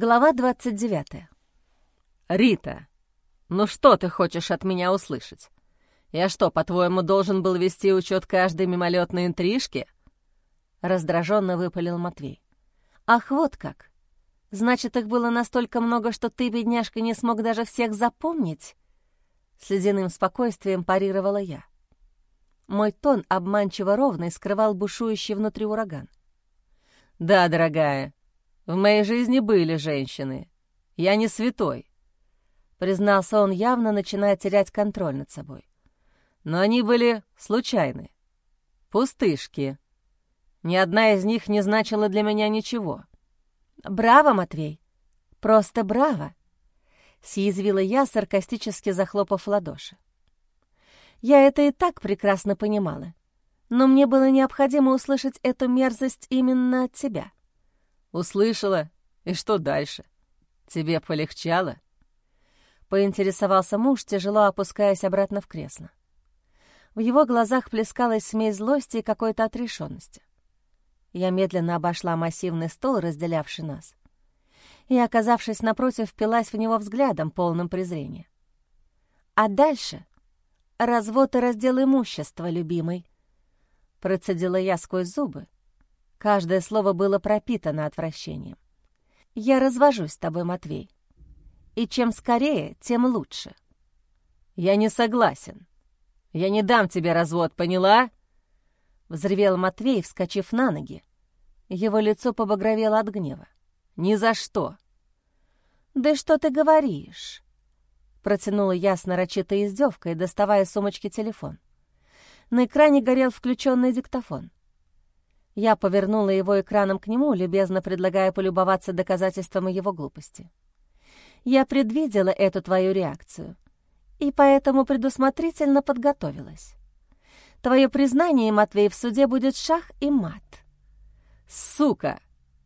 Глава 29. «Рита, ну что ты хочешь от меня услышать? Я что, по-твоему, должен был вести учет каждой мимолетной интрижки?» Раздраженно выпалил Матвей. «Ах, вот как! Значит, их было настолько много, что ты, бедняжка, не смог даже всех запомнить?» С ледяным спокойствием парировала я. Мой тон обманчиво ровный скрывал бушующий внутри ураган. «Да, дорогая, в моей жизни были женщины. Я не святой», — признался он, явно начиная терять контроль над собой. «Но они были случайны. Пустышки. Ни одна из них не значила для меня ничего». «Браво, Матвей! Просто браво!» — съязвила я, саркастически захлопав ладоши. Я это и так прекрасно понимала, но мне было необходимо услышать эту мерзость именно от тебя. «Услышала? И что дальше? Тебе полегчало?» Поинтересовался муж, тяжело опускаясь обратно в кресло. В его глазах плескалась смесь злости и какой-то отрешенности. Я медленно обошла массивный стол, разделявший нас, и, оказавшись напротив, впилась в него взглядом, полным презрения. А дальше — развод и раздел имущества, любимый. Процедила я сквозь зубы, Каждое слово было пропитано отвращением. «Я развожусь с тобой, Матвей. И чем скорее, тем лучше». «Я не согласен. Я не дам тебе развод, поняла?» Взревел Матвей, вскочив на ноги. Его лицо побагровело от гнева. «Ни за что!» «Да что ты говоришь?» Протянула я с нарочитой издевкой, доставая из сумочки телефон. На экране горел включенный диктофон. Я повернула его экраном к нему, любезно предлагая полюбоваться доказательством его глупости. Я предвидела эту твою реакцию и поэтому предусмотрительно подготовилась. Твое признание, Матвей, в суде будет шах и мат. «Сука!»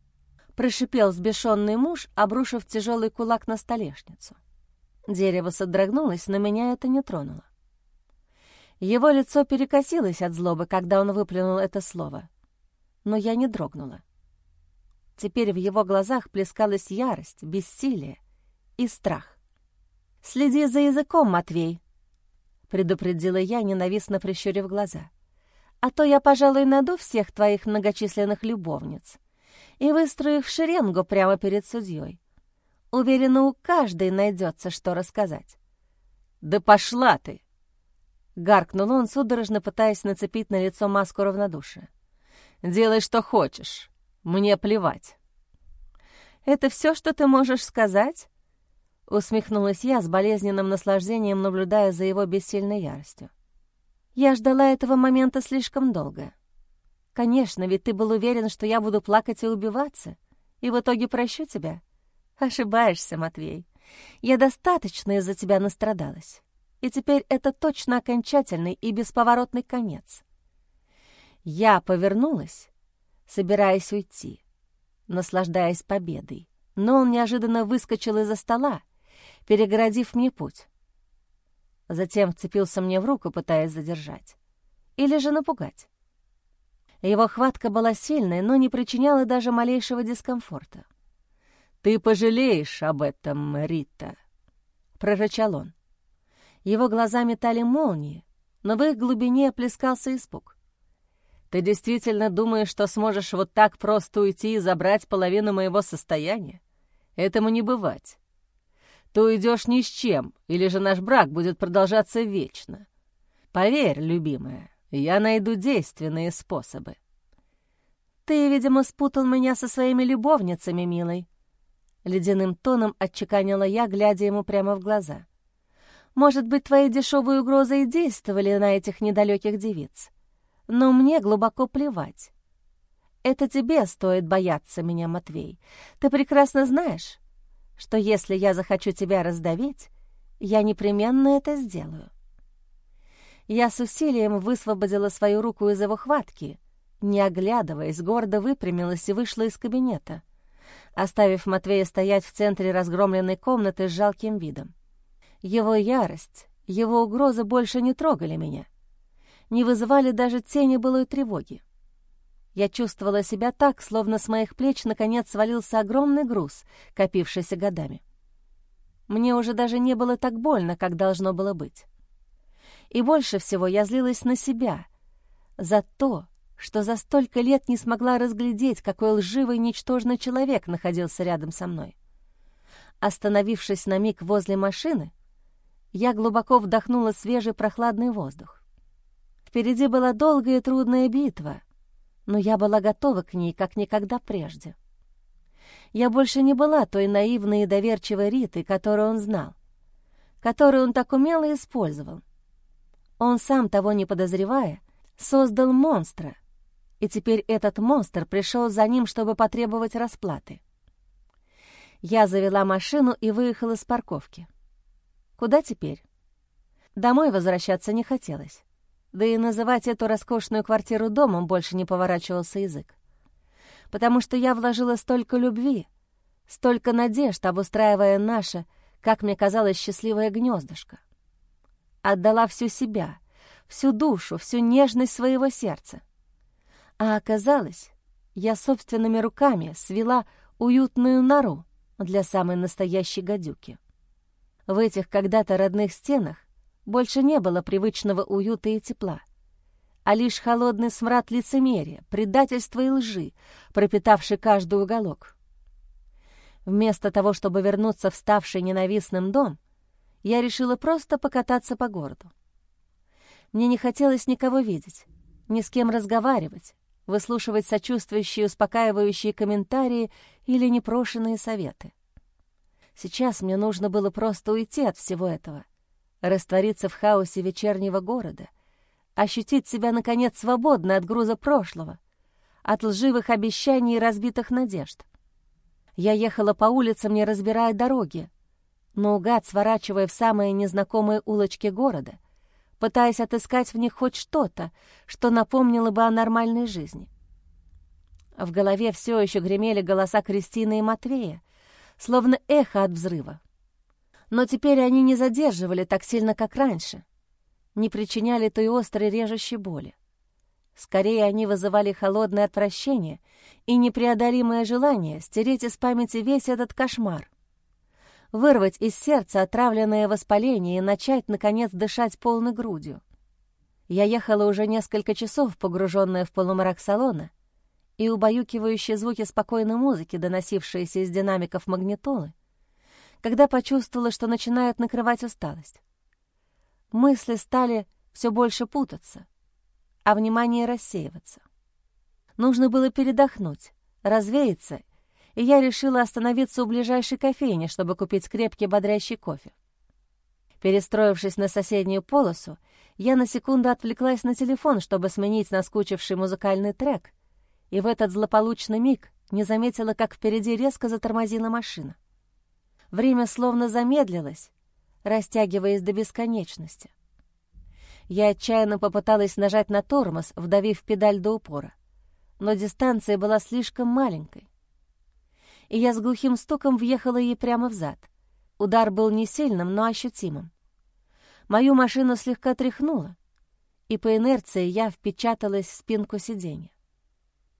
— прошипел взбешенный муж, обрушив тяжелый кулак на столешницу. Дерево содрогнулось, но меня это не тронуло. Его лицо перекосилось от злобы, когда он выплюнул это слово но я не дрогнула. Теперь в его глазах плескалась ярость, бессилие и страх. «Следи за языком, Матвей», — предупредила я, ненавистно прищурив глаза. «А то я, пожалуй, найду всех твоих многочисленных любовниц и выстрою их в шеренгу прямо перед судьей. Уверена, у каждой найдется, что рассказать». «Да пошла ты!» — гаркнул он, судорожно пытаясь нацепить на лицо маску равнодушия. Делай, что хочешь. Мне плевать». «Это все, что ты можешь сказать?» Усмехнулась я с болезненным наслаждением, наблюдая за его бессильной яростью. «Я ждала этого момента слишком долго. Конечно, ведь ты был уверен, что я буду плакать и убиваться, и в итоге прощу тебя. Ошибаешься, Матвей. Я достаточно из-за тебя настрадалась. И теперь это точно окончательный и бесповоротный конец. Я повернулась, собираясь уйти, наслаждаясь победой, но он неожиданно выскочил из-за стола, перегородив мне путь. Затем вцепился мне в руку, пытаясь задержать. Или же напугать. Его хватка была сильной, но не причиняла даже малейшего дискомфорта. «Ты пожалеешь об этом, Рита», — прорычал он. Его глаза метали молнии, но в их глубине плескался испуг. Ты действительно думаешь, что сможешь вот так просто уйти и забрать половину моего состояния? Этому не бывать. Ты уйдешь ни с чем, или же наш брак будет продолжаться вечно. Поверь, любимая, я найду действенные способы. Ты, видимо, спутал меня со своими любовницами, милый. Ледяным тоном отчеканила я, глядя ему прямо в глаза. Может быть, твои дешевые угрозы и действовали на этих недалеких девиц но мне глубоко плевать. Это тебе стоит бояться меня, Матвей. Ты прекрасно знаешь, что если я захочу тебя раздавить, я непременно это сделаю. Я с усилием высвободила свою руку из его хватки, не оглядываясь, гордо выпрямилась и вышла из кабинета, оставив Матвея стоять в центре разгромленной комнаты с жалким видом. Его ярость, его угрозы больше не трогали меня не вызывали даже тени былой тревоги. Я чувствовала себя так, словно с моих плеч наконец свалился огромный груз, копившийся годами. Мне уже даже не было так больно, как должно было быть. И больше всего я злилась на себя за то, что за столько лет не смогла разглядеть, какой лживый ничтожный человек находился рядом со мной. Остановившись на миг возле машины, я глубоко вдохнула свежий прохладный воздух. Впереди была долгая и трудная битва, но я была готова к ней, как никогда прежде. Я больше не была той наивной и доверчивой Ритой, которую он знал, которую он так умело использовал. Он сам, того не подозревая, создал монстра, и теперь этот монстр пришел за ним, чтобы потребовать расплаты. Я завела машину и выехала с парковки. Куда теперь? Домой возвращаться не хотелось. Да и называть эту роскошную квартиру домом больше не поворачивался язык. Потому что я вложила столько любви, столько надежд, обустраивая наше, как мне казалось, счастливое гнездышко. Отдала всю себя, всю душу, всю нежность своего сердца. А оказалось, я собственными руками свела уютную нору для самой настоящей гадюки. В этих когда-то родных стенах больше не было привычного уюта и тепла, а лишь холодный смрад лицемерия, предательства и лжи, пропитавший каждый уголок. Вместо того, чтобы вернуться в ставший ненавистным дом, я решила просто покататься по городу. Мне не хотелось никого видеть, ни с кем разговаривать, выслушивать сочувствующие, успокаивающие комментарии или непрошенные советы. Сейчас мне нужно было просто уйти от всего этого — раствориться в хаосе вечернего города, ощутить себя, наконец, свободной от груза прошлого, от лживых обещаний и разбитых надежд. Я ехала по улицам, не разбирая дороги, наугад сворачивая в самые незнакомые улочки города, пытаясь отыскать в них хоть что-то, что напомнило бы о нормальной жизни. В голове все еще гремели голоса Кристины и Матвея, словно эхо от взрыва. Но теперь они не задерживали так сильно, как раньше, не причиняли той острой режущей боли. Скорее, они вызывали холодное отвращение и непреодолимое желание стереть из памяти весь этот кошмар, вырвать из сердца отравленное воспаление и начать, наконец, дышать полной грудью. Я ехала уже несколько часов, погруженная в полумрак салона, и убаюкивающие звуки спокойной музыки, доносившиеся из динамиков магнитолы, когда почувствовала, что начинает накрывать усталость. Мысли стали все больше путаться, а внимание рассеиваться. Нужно было передохнуть, развеяться, и я решила остановиться у ближайшей кофейни, чтобы купить крепкий бодрящий кофе. Перестроившись на соседнюю полосу, я на секунду отвлеклась на телефон, чтобы сменить наскучивший музыкальный трек, и в этот злополучный миг не заметила, как впереди резко затормозила машина. Время словно замедлилось, растягиваясь до бесконечности. Я отчаянно попыталась нажать на тормоз, вдавив педаль до упора, но дистанция была слишком маленькой. И я с глухим стуком въехала ей прямо в зад. Удар был не сильным, но ощутимым. Мою машину слегка тряхнуло, и по инерции я впечаталась в спинку сиденья.